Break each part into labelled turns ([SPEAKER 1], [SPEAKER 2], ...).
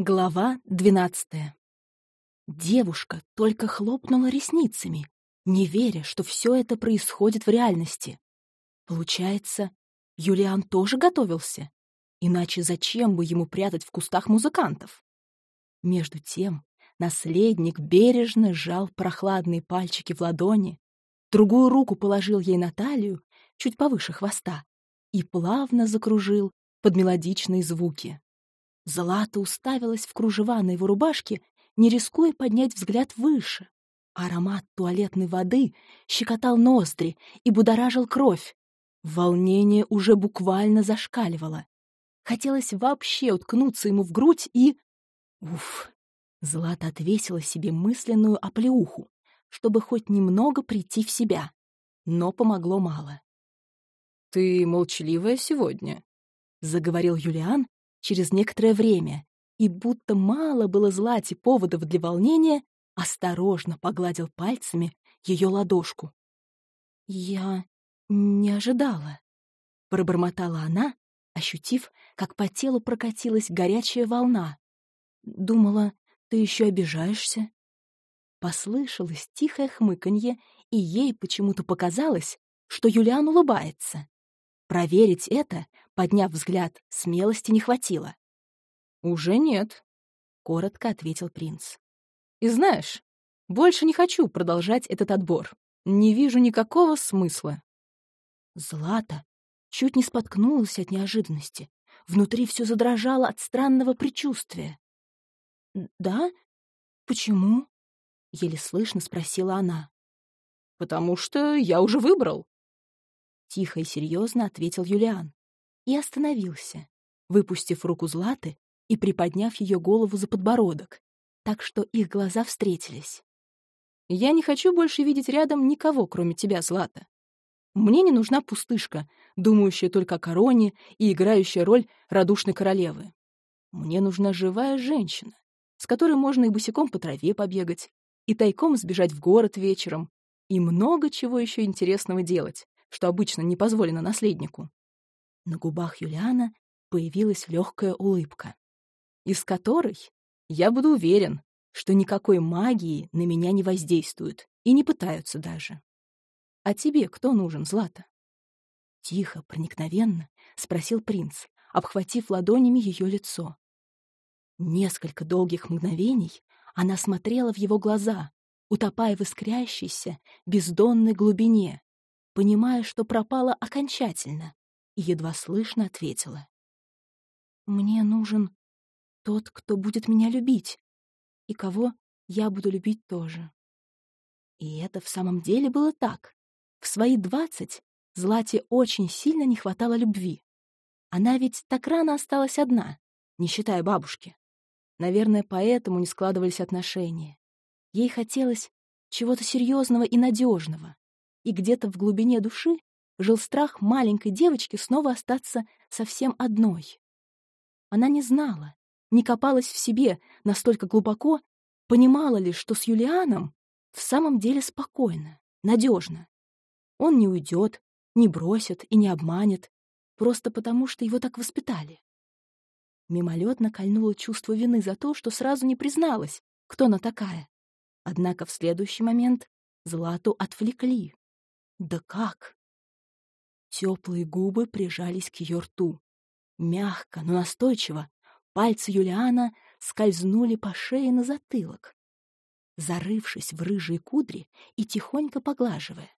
[SPEAKER 1] Глава двенадцатая. Девушка только хлопнула ресницами, не веря, что все это происходит в реальности. Получается, Юлиан тоже готовился? Иначе зачем бы ему прятать в кустах музыкантов? Между тем, наследник бережно сжал прохладные пальчики в ладони, другую руку положил ей на талию, чуть повыше хвоста, и плавно закружил под мелодичные звуки. Злата уставилась в кружева на его рубашке, не рискуя поднять взгляд выше. Аромат туалетной воды щекотал ноздри и будоражил кровь. Волнение уже буквально зашкаливало. Хотелось вообще уткнуться ему в грудь и... Уф! Злата отвесила себе мысленную оплеуху, чтобы хоть немного прийти в себя. Но помогло мало.
[SPEAKER 2] «Ты молчаливая сегодня», — заговорил Юлиан, через некоторое время, и будто мало было Злате поводов для волнения, осторожно погладил пальцами ее ладошку.
[SPEAKER 1] «Я не ожидала», — пробормотала она, ощутив, как по телу прокатилась горячая волна. «Думала, ты еще обижаешься?» Послышалось тихое хмыканье, и ей почему-то показалось, что Юлиан улыбается. Проверить это Подняв взгляд, смелости не хватило.
[SPEAKER 2] «Уже нет», — коротко ответил принц. «И знаешь, больше не хочу продолжать этот отбор. Не вижу никакого смысла».
[SPEAKER 1] Злата чуть не споткнулась от неожиданности. Внутри все задрожало от странного предчувствия. «Да? Почему?» — еле слышно спросила она.
[SPEAKER 2] «Потому что я уже выбрал», —
[SPEAKER 1] тихо и серьезно ответил Юлиан и остановился, выпустив руку Златы и приподняв ее голову за подбородок, так что их глаза встретились.
[SPEAKER 2] «Я не хочу больше видеть рядом никого, кроме тебя, Злата. Мне не нужна пустышка, думающая только о короне и играющая роль радушной королевы. Мне нужна живая женщина, с которой можно и босиком по траве побегать, и тайком сбежать в город вечером, и много чего еще интересного делать, что обычно не позволено наследнику.
[SPEAKER 1] На губах Юлиана появилась легкая улыбка,
[SPEAKER 2] из которой я буду уверен, что никакой магии на меня не воздействует и не пытаются даже. А тебе кто нужен, Злата?
[SPEAKER 1] Тихо, проникновенно спросил принц, обхватив ладонями ее лицо. Несколько долгих мгновений она смотрела в его глаза, утопая в искрящейся, бездонной глубине, понимая, что пропала окончательно, и едва слышно ответила. «Мне нужен тот, кто будет меня любить, и кого я буду любить тоже». И это в самом деле было так. В свои двадцать Злате очень сильно не хватало любви. Она ведь так рано осталась одна, не считая бабушки. Наверное, поэтому не складывались отношения. Ей хотелось чего-то серьезного и надежного, и где-то в глубине души жил страх маленькой девочки снова остаться совсем одной. Она не знала, не копалась в себе настолько глубоко, понимала ли, что с Юлианом в самом деле спокойно, надежно. Он не уйдет, не бросит и не обманет, просто потому что его так воспитали. Мимолетно кольнуло чувство вины за то, что сразу не призналась, кто она такая. Однако в следующий момент Злату отвлекли. Да как? Теплые губы прижались к ее рту. Мягко, но настойчиво пальцы Юлиана скользнули по шее на затылок, зарывшись в рыжие кудри и тихонько поглаживая.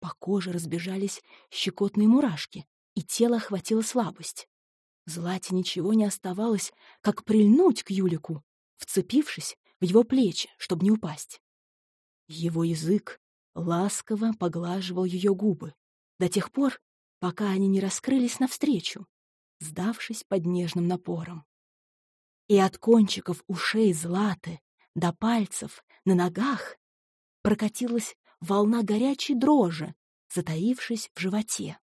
[SPEAKER 1] По коже разбежались щекотные мурашки, и тело охватило слабость. Злате ничего не оставалось, как прильнуть к Юлику, вцепившись в его плечи, чтобы не упасть. Его язык ласково поглаживал ее губы, до тех пор, пока они не раскрылись навстречу, сдавшись под нежным напором. И от кончиков ушей Златы до пальцев на ногах прокатилась волна горячей дрожи, затаившись в животе.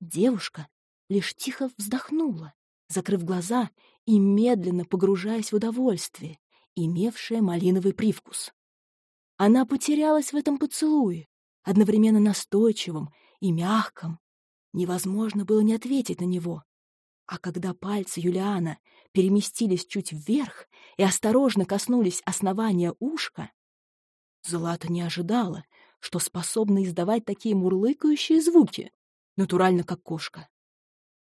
[SPEAKER 1] Девушка лишь тихо вздохнула, закрыв глаза и медленно погружаясь в удовольствие, имевшее малиновый привкус. Она потерялась в этом поцелуе, одновременно настойчивым и мягком. Невозможно было не ответить на него. А когда пальцы Юлиана переместились чуть вверх и осторожно коснулись основания ушка, Злата не ожидала, что способна издавать такие мурлыкающие звуки, натурально как кошка.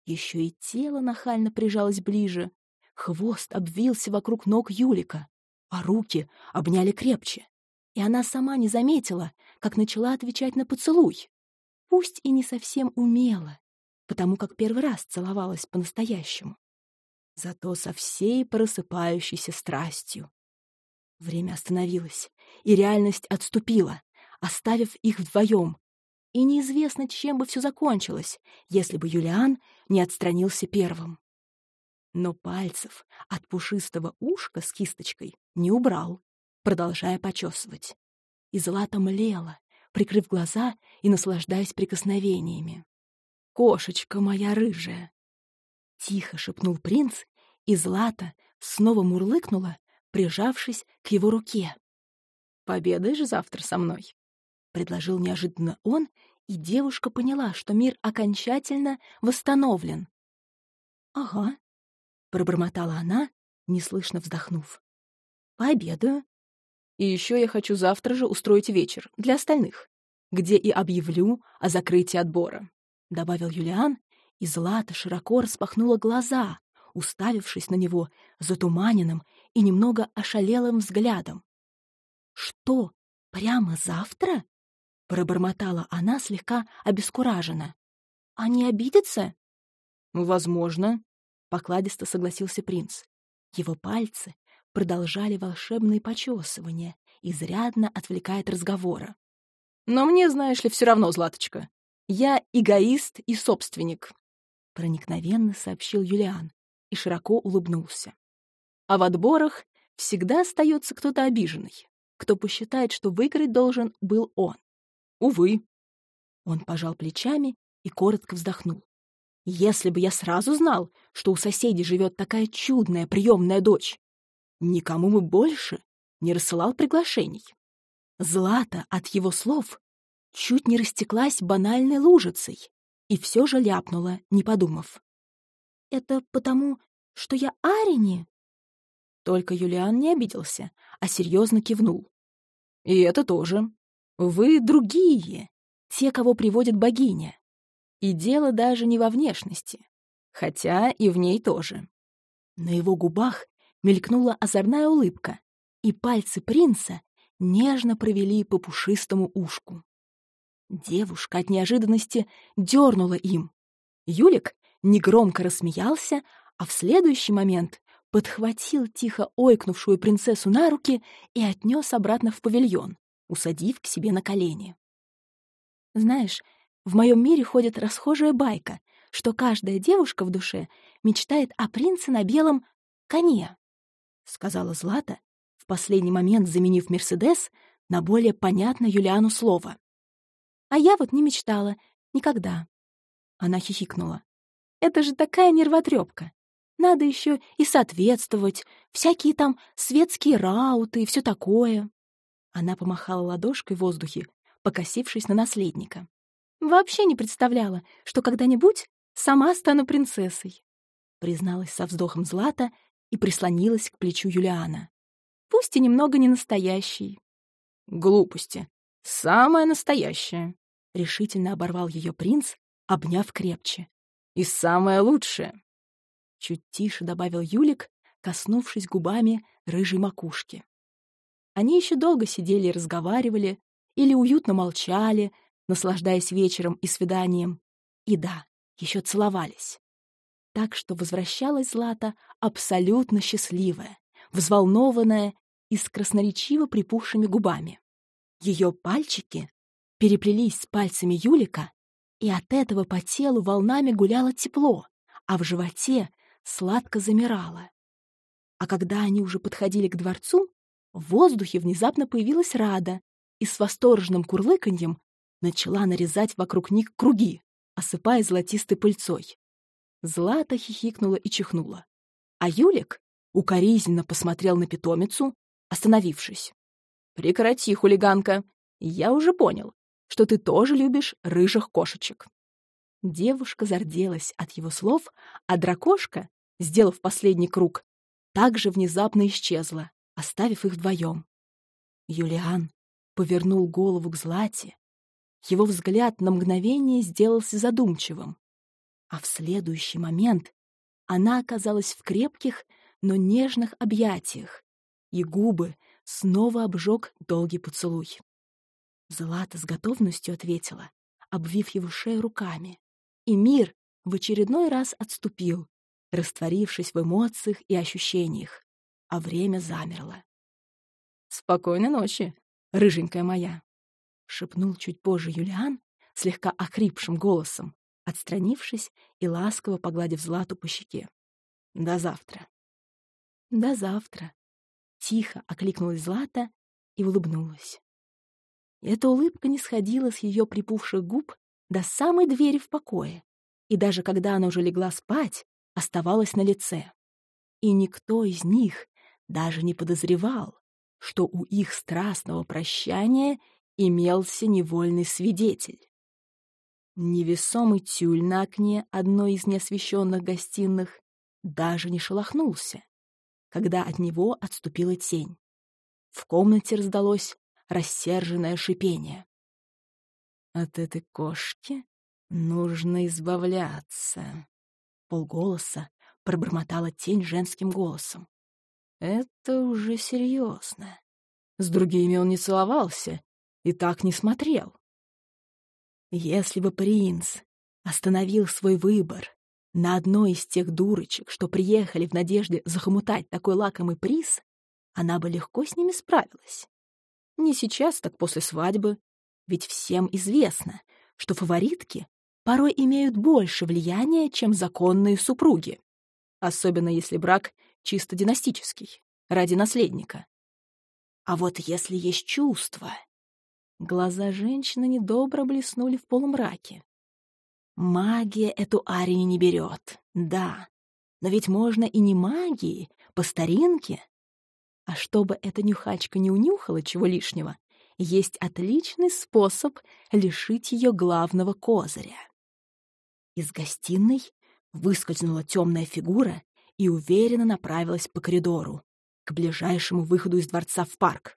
[SPEAKER 1] Еще и тело нахально прижалось ближе, хвост обвился вокруг ног Юлика, а руки обняли крепче. И она сама не заметила, как начала отвечать на поцелуй. Пусть и не совсем умела, потому как первый раз целовалась по-настоящему. Зато со всей просыпающейся страстью. Время остановилось, и реальность отступила, оставив их вдвоем. И неизвестно, чем бы все закончилось, если бы Юлиан не отстранился первым. Но пальцев от пушистого ушка с кисточкой не убрал, продолжая почесывать. И Злата млела, прикрыв глаза и наслаждаясь прикосновениями. «Кошечка моя рыжая!» Тихо шепнул принц, и Злата снова мурлыкнула, прижавшись к его руке. «Победаешь завтра со мной?» — предложил неожиданно он, и девушка поняла, что мир окончательно восстановлен. «Ага», — пробормотала она, неслышно вздохнув. «Пообедаю. И еще я хочу завтра же устроить вечер для остальных, где и объявлю о закрытии отбора», — добавил Юлиан, и Злата широко распахнула глаза, уставившись на него затуманенным и немного ошалелым взглядом. «Что, прямо завтра?» — пробормотала она слегка обескураженно. «А не обидится?» «Возможно», — покладисто согласился принц. Его пальцы продолжали волшебные почесывания, изрядно отвлекая от разговора. «Но мне, знаешь ли, все равно, Златочка. Я эгоист и собственник», — проникновенно сообщил Юлиан и широко улыбнулся. А в отборах всегда остается кто-то обиженный, кто посчитает, что выиграть должен был он. Увы. Он пожал плечами и коротко вздохнул. Если бы я сразу знал, что у соседей живет такая чудная приемная дочь, никому бы больше не рассылал приглашений. Злата от его слов чуть не растеклась банальной лужицей и все же ляпнула, не подумав. «Это потому, что я Арини?» Только Юлиан не обиделся, а серьезно кивнул. «И это тоже. Вы другие, те, кого приводит богиня. И дело даже не во внешности, хотя и в ней тоже». На его губах мелькнула озорная улыбка, и пальцы принца нежно провели по пушистому ушку. Девушка от неожиданности дернула им. Юлик негромко рассмеялся, а в следующий момент подхватил тихо ойкнувшую принцессу на руки и отнес обратно в павильон, усадив к себе на колени. «Знаешь, в моем мире ходит расхожая байка, что каждая девушка в душе мечтает о принце на белом коне», — сказала Злата, в последний момент заменив «Мерседес» на более понятное Юлиану слово. «А я вот не мечтала. Никогда». Она хихикнула. «Это же такая нервотрепка. Надо еще и соответствовать, всякие там светские рауты и все такое». Она помахала ладошкой в воздухе, покосившись на наследника. «Вообще не представляла, что когда-нибудь сама стану принцессой», призналась со вздохом Злата и прислонилась к плечу Юлиана. «Пусть и немного не настоящий». «Глупости. Самое настоящее», — решительно оборвал ее принц, обняв крепче. «И самое лучшее». Чуть тише добавил Юлик, коснувшись губами рыжей макушки. Они еще долго сидели и разговаривали, или уютно молчали, наслаждаясь вечером и свиданием. И да, еще целовались. Так что возвращалась Злата абсолютно счастливая, взволнованная и с красноречиво припухшими губами. Ее пальчики переплелись с пальцами Юлика, и от этого по телу волнами гуляло тепло, а в животе сладко замирала. А когда они уже подходили к дворцу, в воздухе внезапно появилась Рада и с восторженным курлыканьем начала нарезать вокруг них круги, осыпая золотистой пыльцой. Злата хихикнула и чихнула. А Юлик укоризненно посмотрел на питомицу, остановившись. «Прекрати, хулиганка. Я уже понял, что ты тоже любишь рыжих кошечек». Девушка зарделась от его слов, а дракошка, сделав последний круг, также внезапно исчезла, оставив их вдвоем. Юлиан повернул голову к Злате. Его взгляд на мгновение сделался задумчивым, а в следующий момент она оказалась в крепких, но нежных объятиях, и губы снова обжег долгий поцелуй. Злата с готовностью ответила, обвив его шею руками и мир в очередной раз отступил, растворившись в эмоциях и ощущениях, а время замерло.
[SPEAKER 2] «Спокойной ночи, рыженькая моя!»
[SPEAKER 1] — шепнул чуть позже Юлиан, слегка охрипшим голосом, отстранившись и ласково погладив Злату по щеке. «До завтра!» «До завтра!» — тихо окликнулась Злата и улыбнулась. Эта улыбка не сходила с ее припухших губ до самой двери в покое, и даже когда она уже легла спать, оставалась на лице. И никто из них даже не подозревал, что у их страстного прощания имелся невольный свидетель. Невесомый тюль на окне одной из неосвещенных гостиных даже не шелохнулся, когда от него отступила тень. В комнате раздалось рассерженное шипение. От этой кошки нужно избавляться. Полголоса пробормотала тень женским голосом. Это уже серьезно. С другими он не целовался и так не смотрел. Если бы принц остановил свой выбор на одной из тех дурочек, что приехали в надежде захомутать такой лакомый приз, она бы легко с ними справилась. Не сейчас, так после свадьбы, ведь всем известно, что фаворитки порой имеют больше влияния, чем законные супруги. Особенно если брак чисто династический, ради наследника. А вот если есть чувства... Глаза женщины недобро блеснули в полумраке. Магия эту Арии не берет, да. Но ведь можно и не магией, по старинке. А чтобы эта нюхачка не унюхала чего лишнего, есть отличный способ лишить ее главного козыря. Из гостиной выскользнула темная фигура и уверенно направилась по коридору, к ближайшему выходу из дворца в парк.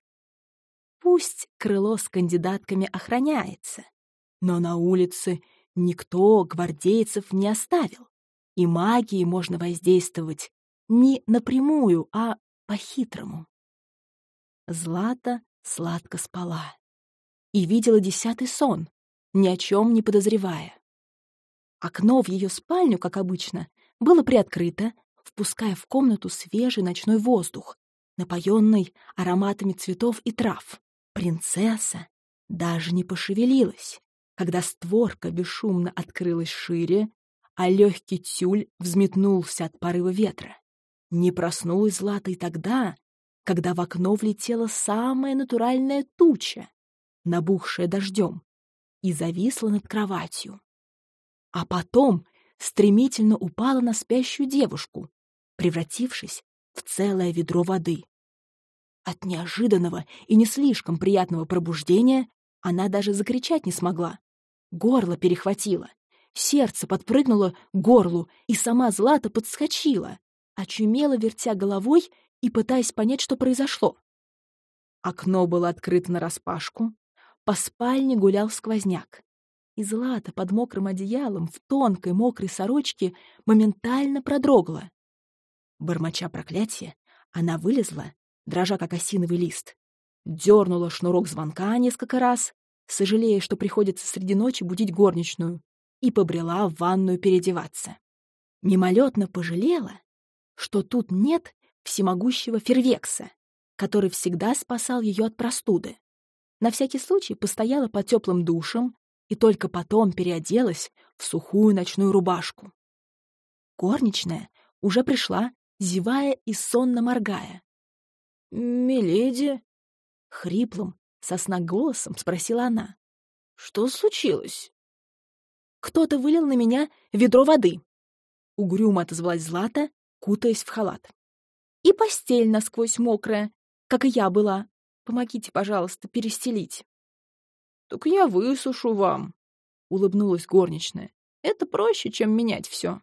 [SPEAKER 1] Пусть крыло с кандидатками охраняется, но на улице никто гвардейцев не оставил, и магией можно воздействовать не напрямую, а по-хитрому. Злата сладко спала и видела десятый сон, ни о чем не подозревая. Окно в ее спальню, как обычно, было приоткрыто, впуская в комнату свежий ночной воздух, напоенный ароматами цветов и трав. Принцесса даже не пошевелилась, когда створка бесшумно открылась шире, а легкий тюль взметнулся от порыва ветра. Не проснулась Злата и тогда, когда в окно влетела самая натуральная туча, набухшая дождем, и зависла над кроватью. А потом стремительно упала на спящую девушку, превратившись в целое ведро воды. От неожиданного и не слишком приятного пробуждения она даже закричать не смогла. Горло перехватило, сердце подпрыгнуло к горлу, и сама Злата подскочила, очумело вертя головой и пытаясь понять, что произошло. Окно было открыто нараспашку, по спальне гулял сквозняк. И Злата под мокрым одеялом в тонкой мокрой сорочке моментально продрогла. Бормоча проклятие, она вылезла, дрожа как осиновый лист, дернула шнурок звонка несколько раз, сожалея, что приходится среди ночи будить горничную, и побрела в ванную переодеваться. Мимолетно пожалела, что тут нет всемогущего Фервекса, который всегда спасал ее от простуды. На всякий случай постояла под теплым душем и только потом переоделась в сухую ночную рубашку. Горничная уже пришла, зевая и сонно моргая.
[SPEAKER 2] «Миледи?»
[SPEAKER 1] — хриплым, сосна голосом спросила она.
[SPEAKER 2] «Что случилось?»
[SPEAKER 1] «Кто-то вылил на меня ведро воды», — угрюмо отозвалась Злата, кутаясь в халат. И постель насквозь мокрая, как и я была. Помогите, пожалуйста, перестелить.
[SPEAKER 2] — Так я высушу вам, — улыбнулась горничная. Это проще, чем менять все,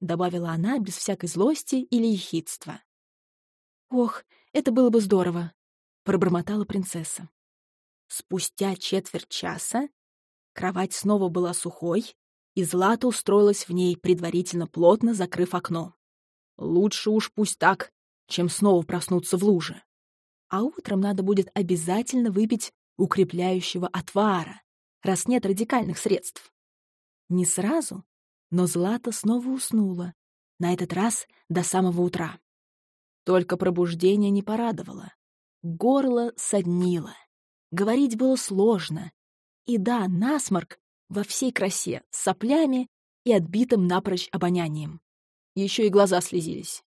[SPEAKER 2] добавила она без всякой злости или ехидства. Ох, это было бы здорово, пробормотала принцесса. Спустя четверть часа кровать снова была сухой, и Злата устроилась в ней, предварительно плотно закрыв окно. Лучше уж пусть так, чем снова проснуться в луже. А утром надо будет обязательно выпить укрепляющего отвара, раз нет радикальных средств. Не сразу, но Злата снова уснула, на этот раз до самого утра. Только пробуждение не порадовало. Горло соднило. Говорить было сложно. И да, насморк во всей красе, с соплями и отбитым напрочь обонянием. Еще и глаза слезились.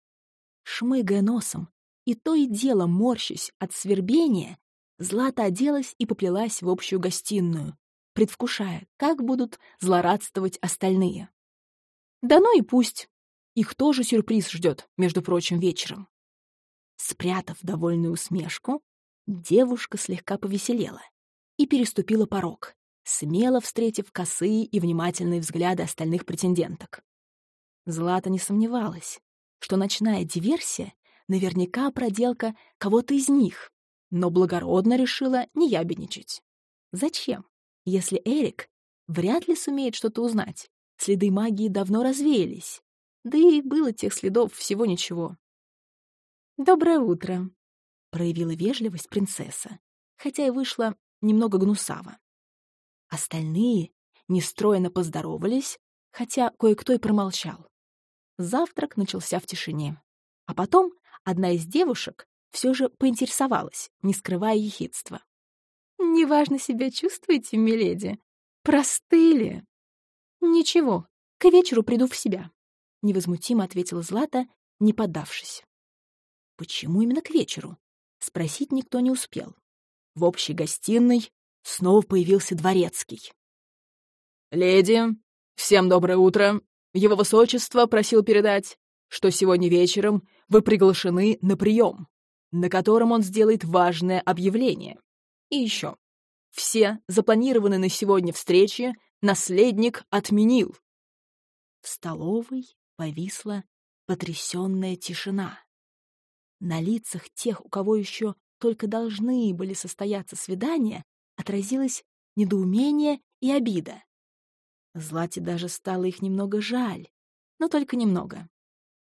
[SPEAKER 2] Шмыгая носом, и то и дело морщась от свербения, Злата оделась и поплелась в общую гостиную, предвкушая, как будут злорадствовать остальные. Да ну и пусть. Их тоже сюрприз ждет, между прочим, вечером. Спрятав довольную усмешку, девушка слегка повеселела и переступила порог, смело встретив косые и внимательные взгляды остальных претенденток. Злата не сомневалась, что ночная диверсия наверняка проделка кого-то из них, но благородно решила не ябедничать. Зачем, если Эрик вряд ли сумеет что-то узнать? Следы магии давно развеялись, да и было тех следов всего ничего. «Доброе утро», — проявила вежливость принцесса, хотя и вышла немного гнусаво. Остальные нестроенно поздоровались, хотя кое-кто и промолчал. Завтрак начался в тишине. А потом одна из девушек все же поинтересовалась, не скрывая ехидства. «Неважно себя чувствуете, миледи? Простыли?» «Ничего, к вечеру приду в себя», — невозмутимо ответила Злата, не поддавшись. Почему именно к вечеру? Спросить никто не успел. В общей гостиной снова появился дворецкий. «Леди, всем доброе утро. Его высочество просил передать, что сегодня вечером вы приглашены на прием, на котором он сделает важное объявление. И еще. Все запланированные на сегодня встречи наследник отменил». В столовой повисла потрясенная тишина. На лицах тех, у кого еще только должны были состояться свидания, отразилось недоумение и обида. Злате даже стало их немного жаль, но только немного.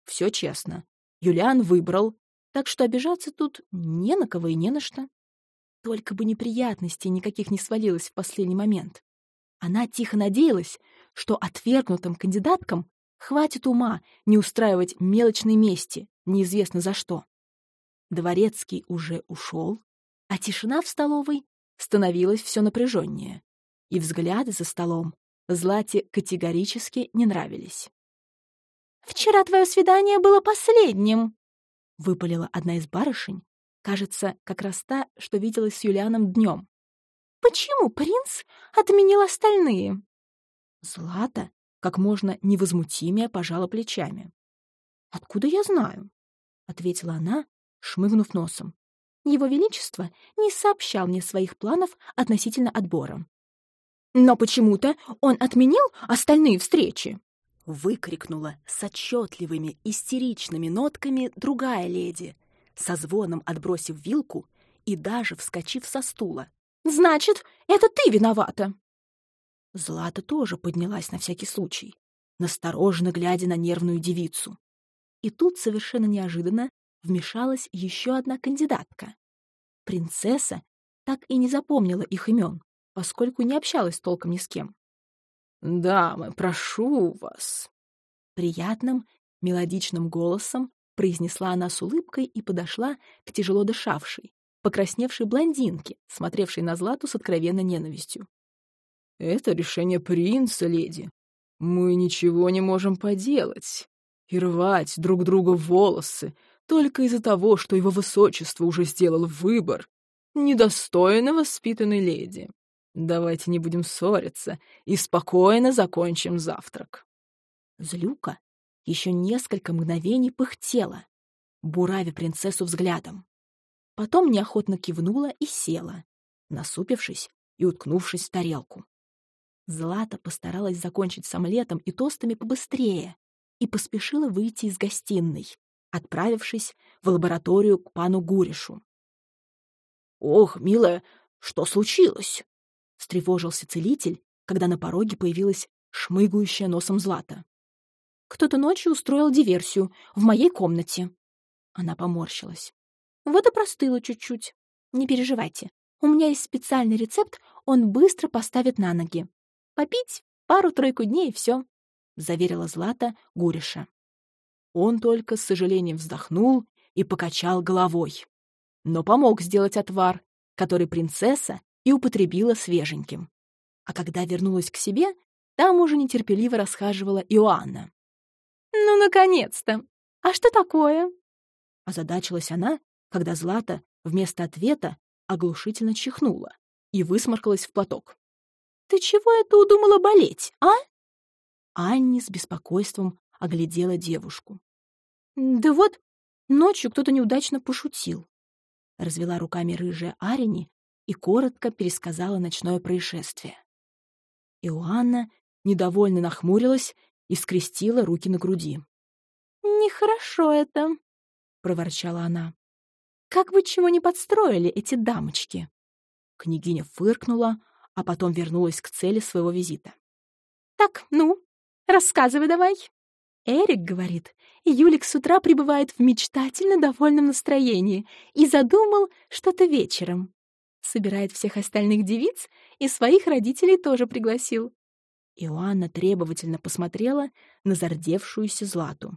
[SPEAKER 2] Все честно. Юлиан выбрал, так что обижаться тут не на кого и не на что. Только бы неприятностей никаких не свалилось в последний момент. Она тихо надеялась, что отвергнутым кандидаткам хватит ума не устраивать мелочной мести, неизвестно за что. Дворецкий уже ушел, а тишина в столовой становилась все напряженнее, и взгляды за столом Злате категорически не нравились. «Вчера твое свидание было последним», — выпалила одна из барышень, кажется, как раз та, что виделась с Юлианом днем. «Почему принц отменил остальные?» Злата как можно невозмутимее пожала плечами. «Откуда я знаю?» — ответила она, шмыгнув носом. Его Величество не сообщал мне своих планов относительно отбора. «Но почему-то он отменил остальные встречи!» Выкрикнула с отчетливыми истеричными нотками другая леди, со звоном отбросив вилку и даже вскочив со стула. «Значит, это ты виновата!» Злата тоже поднялась на всякий случай, настороженно глядя на нервную девицу. И тут совершенно неожиданно вмешалась еще одна кандидатка. Принцесса так и не запомнила их имен, поскольку не общалась толком ни с кем. «Дамы, прошу вас!» Приятным, мелодичным голосом произнесла она с улыбкой и подошла к тяжело дышавшей, покрасневшей блондинке, смотревшей на Злату с откровенной ненавистью. «Это решение принца, леди. Мы ничего не можем поделать. И рвать друг друга волосы, только из-за того, что его высочество уже сделал выбор, недостойно воспитанной леди. Давайте не будем ссориться и спокойно закончим завтрак. Злюка еще несколько мгновений пыхтела, буравя принцессу взглядом. Потом неохотно кивнула и села, насупившись и уткнувшись в тарелку.
[SPEAKER 1] Злата постаралась закончить с омлетом и тостами побыстрее и поспешила выйти из гостиной, отправившись в лабораторию к пану Гуришу. «Ох, милая, что случилось?» — встревожился целитель, когда на пороге появилась шмыгающая носом Злата. «Кто-то ночью устроил диверсию в моей комнате». Она поморщилась. «Вот и простыла чуть-чуть. Не переживайте. У меня есть специальный рецепт, он быстро поставит на ноги. Попить пару-тройку дней и все», — заверила Злата Гуриша. Он только с сожалением вздохнул и покачал головой, но помог сделать отвар, который принцесса и употребила свеженьким. А когда вернулась к себе, там уже нетерпеливо расхаживала Иоанна.
[SPEAKER 2] «Ну, наконец-то! А что такое?»
[SPEAKER 1] Озадачилась она, когда Злата вместо ответа оглушительно чихнула и высморкалась в платок. «Ты чего это удумала болеть, а?» Анни с беспокойством оглядела девушку.
[SPEAKER 2] «Да вот, ночью кто-то неудачно пошутил».
[SPEAKER 1] Развела руками рыжая Арени и коротко пересказала ночное происшествие. Иоанна недовольно нахмурилась и скрестила руки на груди.
[SPEAKER 2] «Нехорошо это», — проворчала она. «Как вы чего не подстроили, эти дамочки?»
[SPEAKER 1] Княгиня фыркнула, а потом вернулась к цели своего визита.
[SPEAKER 2] «Так, ну, рассказывай давай». Эрик говорит, Юлик с утра пребывает в мечтательно довольном настроении и задумал что-то вечером. Собирает всех остальных девиц и своих родителей тоже пригласил.
[SPEAKER 1] Иоанна требовательно посмотрела на зардевшуюся Злату.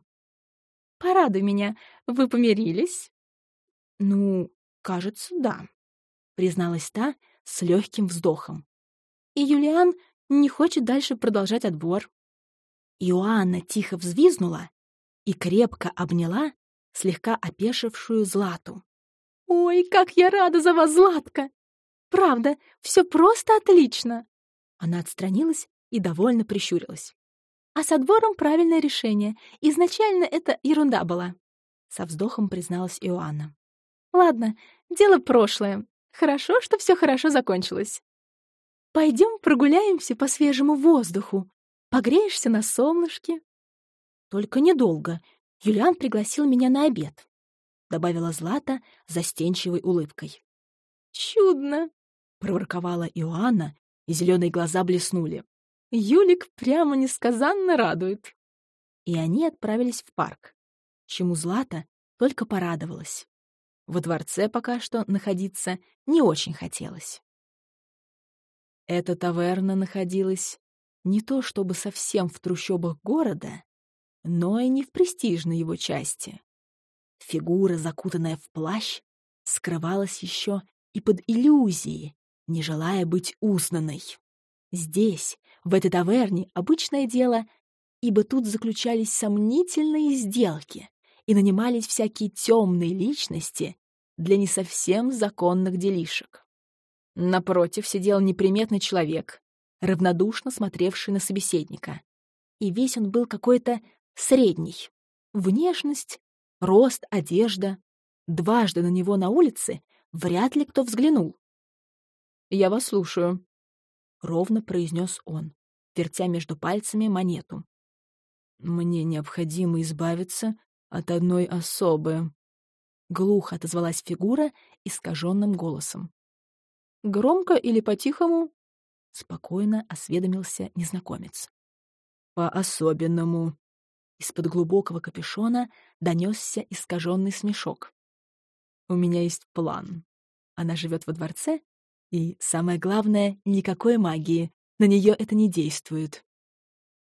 [SPEAKER 2] «Порадуй меня, вы помирились?»
[SPEAKER 1] «Ну, кажется, да», — призналась та с легким вздохом.
[SPEAKER 2] «И Юлиан не хочет дальше продолжать отбор».
[SPEAKER 1] Иоанна тихо взвизнула и крепко обняла слегка опешившую Злату.
[SPEAKER 2] «Ой, как я рада за вас, Златка! Правда, все просто отлично!»
[SPEAKER 1] Она отстранилась и довольно прищурилась.
[SPEAKER 2] «А с отбором правильное решение. Изначально это ерунда была», — со вздохом призналась Иоанна. «Ладно, дело прошлое. Хорошо, что все хорошо закончилось. Пойдем прогуляемся по свежему воздуху. Погреешься на солнышке?»
[SPEAKER 1] «Только недолго. Юлиан пригласил меня на обед», — добавила Злата застенчивой улыбкой.
[SPEAKER 2] «Чудно!» — проворковала Иоанна, и зеленые глаза блеснули. Юлик прямо несказанно радует.
[SPEAKER 1] И они отправились в парк, чему Злата только порадовалась. Во дворце пока что находиться не очень хотелось. Эта таверна находилась не то чтобы совсем в трущобах города, но и не в престижной его части. Фигура, закутанная в плащ, скрывалась еще и под иллюзией, не желая быть узнанной. Здесь, в этой таверне обычное дело, ибо тут заключались сомнительные сделки и нанимались всякие темные личности для не совсем законных делишек. Напротив сидел неприметный человек, равнодушно смотревший на собеседника. И весь он был какой-то средний. Внешность, рост, одежда. Дважды на него на улице вряд ли кто взглянул. «Я вас слушаю», — ровно произнес он, вертя между пальцами монету. «Мне необходимо избавиться от одной особы», — глухо отозвалась фигура искаженным голосом. «Громко или по-тихому?» — спокойно осведомился незнакомец. «По-особенному». Из-под глубокого капюшона донесся искаженный смешок. «У меня есть план. Она живет во дворце и, самое главное, никакой магии. На нее это не действует.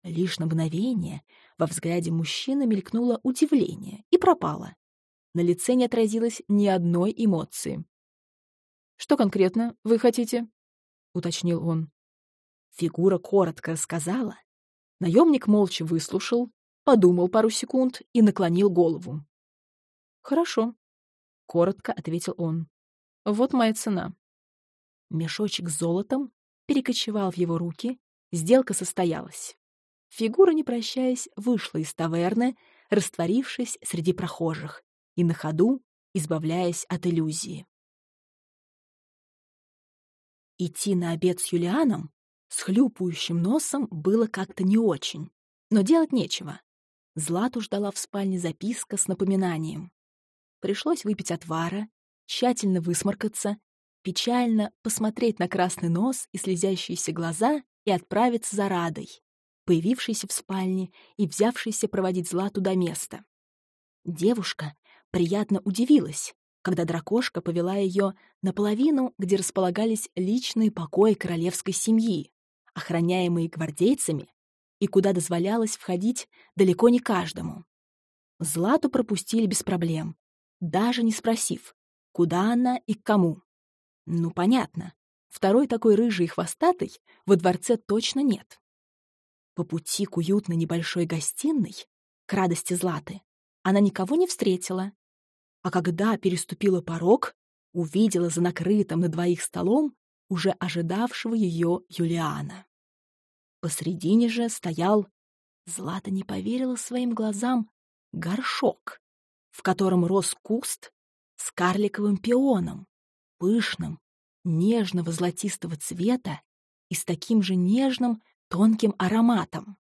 [SPEAKER 1] Лишь на мгновение во взгляде мужчины мелькнуло удивление и пропало. На лице не отразилось ни одной эмоции. «Что конкретно вы хотите?» — уточнил он. Фигура коротко рассказала. Наемник молча выслушал, подумал пару секунд и наклонил голову. «Хорошо», — коротко ответил он. «Вот моя цена. Мешочек с золотом перекочевал в его руки, сделка состоялась. Фигура, не прощаясь, вышла из таверны, растворившись среди прохожих, и на ходу избавляясь от иллюзии. Идти на обед с Юлианом С хлюпающим носом было как-то не очень, но делать нечего. Злату ждала в спальне записка с напоминанием. Пришлось выпить отвара, тщательно высморкаться, печально посмотреть на красный нос и слезящиеся глаза и отправиться за Радой, появившейся в спальне и взявшейся проводить Злату до места. Девушка приятно удивилась, когда дракошка повела ее наполовину, где располагались личные покои королевской семьи, охраняемые гвардейцами, и куда дозволялось входить далеко не каждому. Злату пропустили без проблем, даже не спросив, куда она и к кому. Ну, понятно, второй такой рыжий и хвостатый во дворце точно нет. По пути к уютной небольшой гостиной, к радости Златы, она никого не встретила, а когда переступила порог, увидела за накрытым на двоих столом уже ожидавшего ее Юлиана. Посредине же стоял, Злата не поверила своим глазам, горшок, в котором рос куст с карликовым пионом, пышным, нежного золотистого цвета и с таким же нежным, тонким ароматом.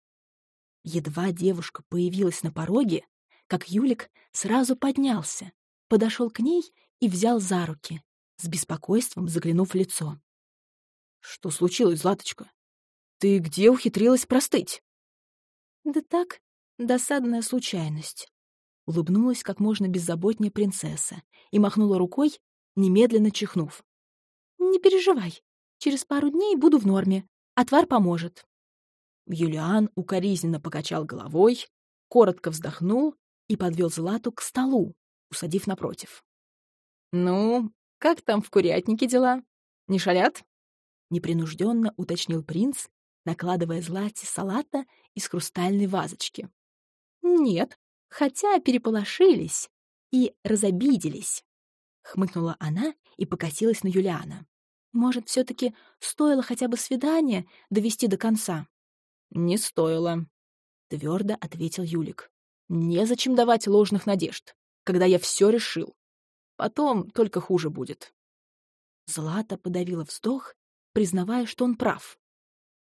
[SPEAKER 1] Едва девушка появилась на пороге, как Юлик сразу поднялся, подошел к ней и взял за руки, с беспокойством заглянув в лицо. «Что случилось, Златочка? Ты где ухитрилась простыть?»
[SPEAKER 2] «Да так, досадная случайность», — улыбнулась как можно беззаботнее принцесса и махнула рукой, немедленно чихнув. «Не переживай, через пару дней буду в норме, отвар поможет».
[SPEAKER 1] Юлиан укоризненно покачал головой, коротко вздохнул и подвел Злату к столу, усадив напротив. «Ну, как там в курятнике дела? Не шалят?» Непринужденно уточнил принц, накладывая злате салата из хрустальной вазочки.
[SPEAKER 2] «Нет, хотя переполошились и разобиделись», — хмыкнула она и покосилась на Юлиана. «Может, все таки стоило хотя бы свидание довести до конца?»
[SPEAKER 1] «Не стоило», — твердо ответил Юлик. «Незачем давать ложных надежд когда я все решил. Потом только хуже будет. Злата подавила вздох, признавая, что он прав.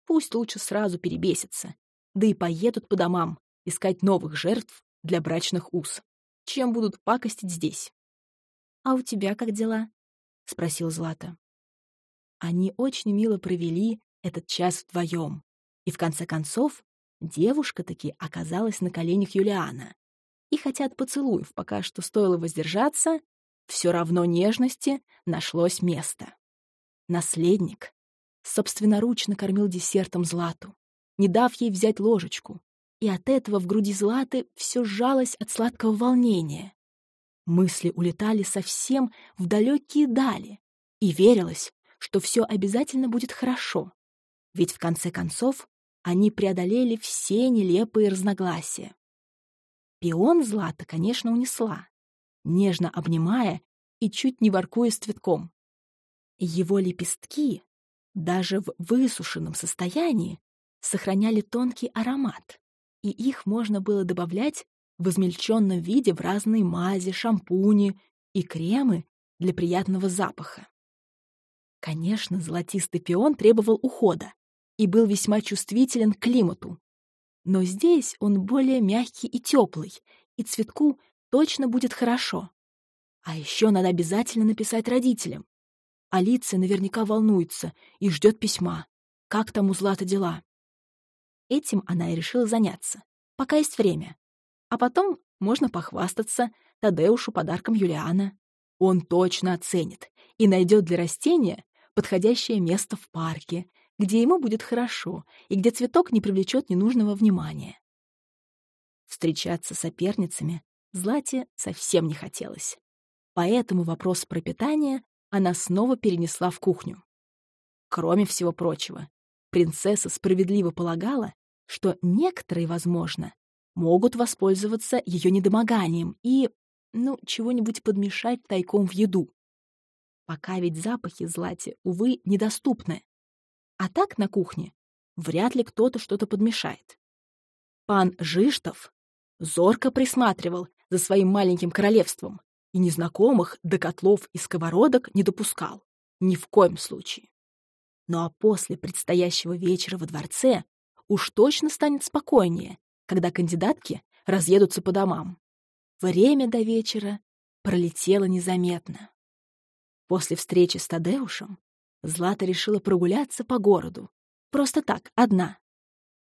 [SPEAKER 1] Пусть лучше сразу перебесится, да и поедут по домам искать новых жертв для брачных уз, чем будут пакостить здесь.
[SPEAKER 2] «А у тебя как дела?» — спросил Злата.
[SPEAKER 1] Они очень мило провели этот час вдвоем, и в конце концов девушка таки оказалась на коленях Юлиана, и хотя от поцелуев пока что стоило воздержаться, все равно нежности нашлось место. Наследник собственноручно кормил десертом Злату, не дав ей взять ложечку, и от этого в груди Златы все сжалось от сладкого волнения. Мысли улетали совсем в далекие дали, и верилось, что все обязательно будет хорошо, ведь в конце концов они преодолели все нелепые разногласия. Пион Злата, конечно, унесла, нежно обнимая и чуть не воркуя с цветком. Его лепестки, даже в высушенном состоянии, сохраняли тонкий аромат, и их можно было добавлять в измельченном виде в разные мази, шампуни и кремы для приятного запаха. Конечно, золотистый пион требовал ухода и был весьма чувствителен к климату, но здесь он более мягкий и теплый, и цветку точно будет хорошо. А еще надо обязательно написать родителям. Алиция наверняка волнуется и ждет письма. Как там у Златы дела? Этим она и решила заняться, пока есть время. А потом можно похвастаться Тадеушу подарком Юлиана. Он точно оценит и найдет для растения подходящее место в парке где ему будет хорошо и где цветок не привлечет ненужного внимания. Встречаться с соперницами Злате совсем не хотелось. Поэтому вопрос про питание она снова перенесла в кухню. Кроме всего прочего, принцесса справедливо полагала, что некоторые, возможно, могут воспользоваться ее недомоганием и, ну, чего-нибудь подмешать тайком в еду. Пока ведь запахи Злате, увы, недоступны. А так на кухне вряд ли кто-то что-то подмешает. Пан Жиштов зорко присматривал за своим маленьким королевством и незнакомых до котлов и сковородок не допускал. Ни в коем случае. Ну а после предстоящего вечера во дворце уж точно станет спокойнее, когда кандидатки разъедутся по домам. Время до вечера пролетело незаметно. После встречи с Тадеушем Злата решила прогуляться по городу. Просто так, одна.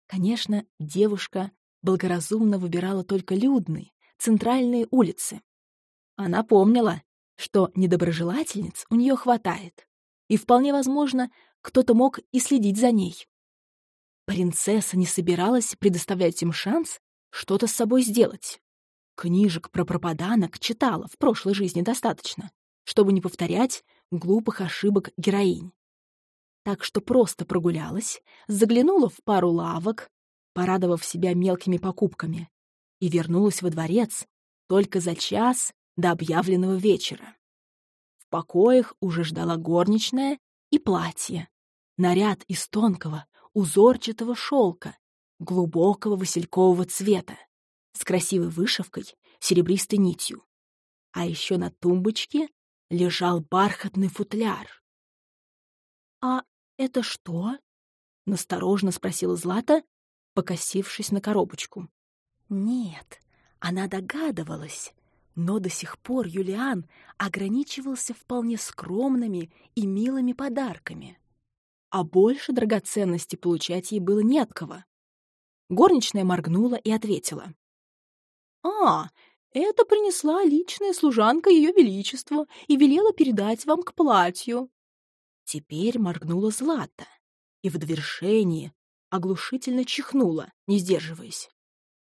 [SPEAKER 1] Конечно, девушка благоразумно выбирала только людные, центральные улицы. Она помнила, что недоброжелательниц у нее хватает, и вполне возможно, кто-то мог и следить за ней. Принцесса не собиралась предоставлять им шанс что-то с собой сделать. Книжек про пропаданок читала в прошлой жизни достаточно, чтобы не повторять глупых ошибок героинь. Так что просто прогулялась, заглянула в пару лавок, порадовав себя мелкими покупками, и вернулась во дворец только за час до объявленного вечера. В покоях уже ждала горничная и платье, наряд из тонкого, узорчатого шелка, глубокого василькового цвета, с красивой вышивкой, серебристой нитью. А еще на тумбочке лежал бархатный футляр. «А это что?» — насторожно спросила Злата, покосившись на коробочку. Нет, она догадывалась, но до сих пор Юлиан ограничивался вполне скромными и милыми подарками. А больше драгоценности получать ей было не от кого. Горничная моргнула и ответила. «А, это принесла личная служанка Ее Величеству и велела передать вам к платью». Теперь моргнула Злата и в довершении оглушительно чихнула, не сдерживаясь.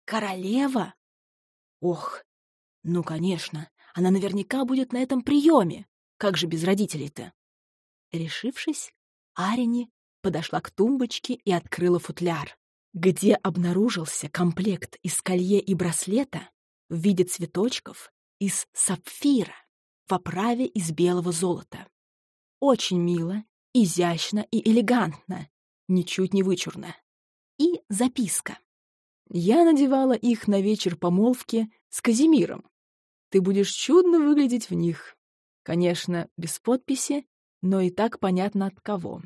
[SPEAKER 1] «Королева?» «Ох, ну, конечно, она наверняка будет на этом приеме. Как же без родителей-то?» Решившись, Арини подошла к тумбочке и открыла футляр, где обнаружился комплект из колье и браслета в виде цветочков из сапфира в оправе из белого золота. Очень мило, изящно и элегантно, ничуть не вычурно. И записка. Я надевала их на вечер помолвки с Казимиром. Ты будешь чудно выглядеть в них. Конечно, без подписи, но и так понятно от кого.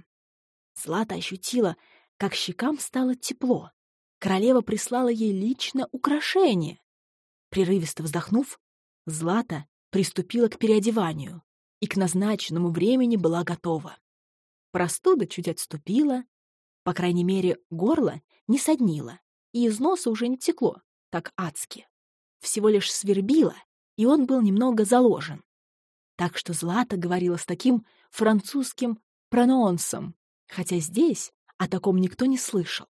[SPEAKER 1] Злата ощутила, как щекам стало тепло. Королева прислала ей лично украшение. Прерывисто вздохнув, Злата приступила к переодеванию и к назначенному времени была готова. Простуда чуть отступила, по крайней мере, горло не соднило, и из носа уже не текло, так адски. Всего лишь свербило, и он был немного заложен. Так что Злата говорила с таким французским прононсом, хотя здесь о таком никто не слышал.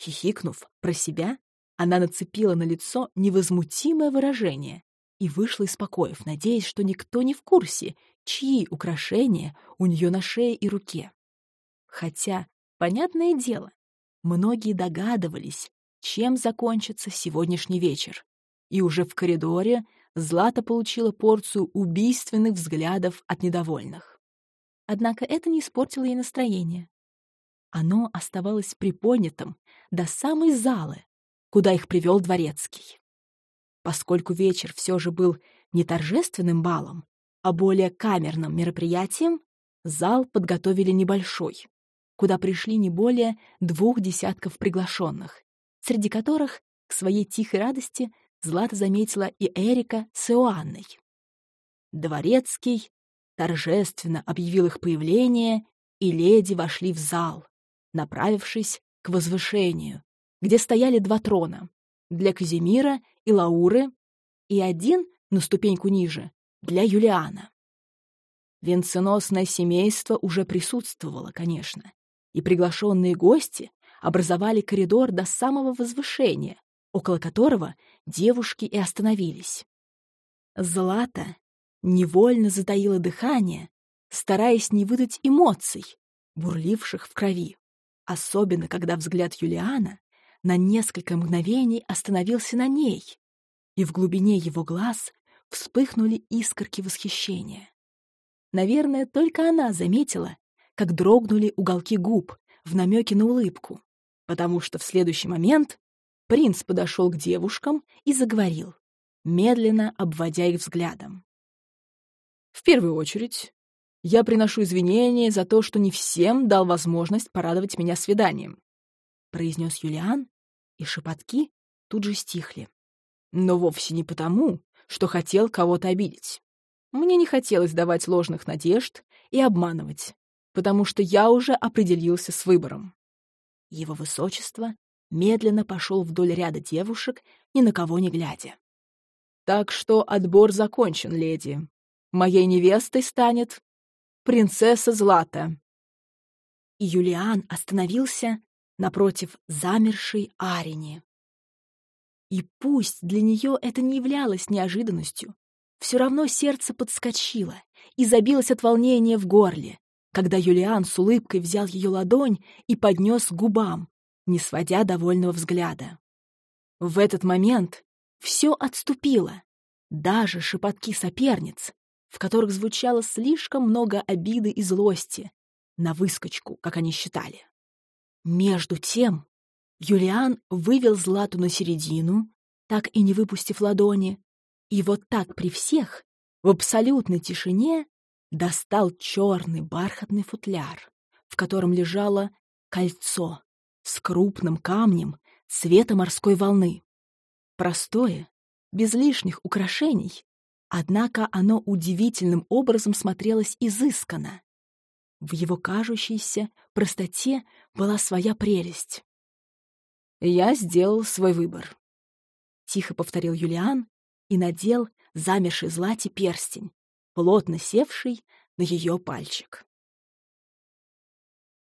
[SPEAKER 1] Хихикнув про себя, она нацепила на лицо невозмутимое выражение и вышла из покоев, надеясь, что никто не в курсе, чьи украшения у нее на шее и руке. Хотя, понятное дело, многие догадывались, чем закончится сегодняшний вечер, и уже в коридоре Злата получила порцию убийственных взглядов от недовольных. Однако это не испортило ей настроение. Оно оставалось приподнятым до самой залы, куда их привел дворецкий. Поскольку вечер все же был не торжественным балом, а более камерным мероприятием, зал подготовили небольшой, куда пришли не более двух десятков приглашенных, среди которых, к своей тихой радости, Злата заметила и Эрика с Иоанной. Дворецкий торжественно объявил их появление, и леди вошли в зал, направившись к возвышению, где стояли два трона — для Казимира и Лауры, и один, на ступеньку ниже, для Юлиана. Венценосное семейство уже присутствовало, конечно, и приглашенные гости образовали коридор до самого возвышения, около которого девушки и остановились. Злата невольно затаила дыхание, стараясь не выдать эмоций, бурливших в крови, особенно когда взгляд Юлиана на несколько мгновений остановился на ней, и в глубине его глаз вспыхнули искорки восхищения. Наверное, только она заметила, как дрогнули уголки губ в намеке на улыбку, потому что в следующий момент принц подошел к девушкам и заговорил, медленно обводя их взглядом. «В первую очередь,
[SPEAKER 2] Я приношу извинения за то, что не всем дал возможность порадовать меня свиданием», — произнес Юлиан, и шепотки тут же стихли. «Но вовсе не потому, что хотел кого-то обидеть. Мне не хотелось давать ложных надежд и обманывать, потому что я уже определился с выбором». Его высочество медленно пошел вдоль ряда девушек, ни на кого не глядя. «Так что отбор закончен, леди. Моей невестой станет принцесса Злата». И Юлиан остановился напротив замершей Арини. И пусть для нее это не являлось неожиданностью, все равно сердце подскочило и забилось от волнения в горле, когда Юлиан с улыбкой взял ее ладонь и поднес к губам, не сводя довольного взгляда. В этот момент все отступило, даже шепотки соперниц, в которых звучало слишком много обиды и злости, на выскочку, как они считали. Между тем Юлиан вывел Злату на середину, так и не выпустив ладони, и вот так при всех, в абсолютной тишине, достал черный бархатный футляр, в котором лежало кольцо с крупным камнем цвета морской волны. Простое, без лишних украшений, однако оно удивительным образом смотрелось изысканно. В его кажущейся простоте была своя прелесть. «Я сделал свой выбор», — тихо повторил Юлиан и надел замерший злате перстень, плотно севший на ее пальчик.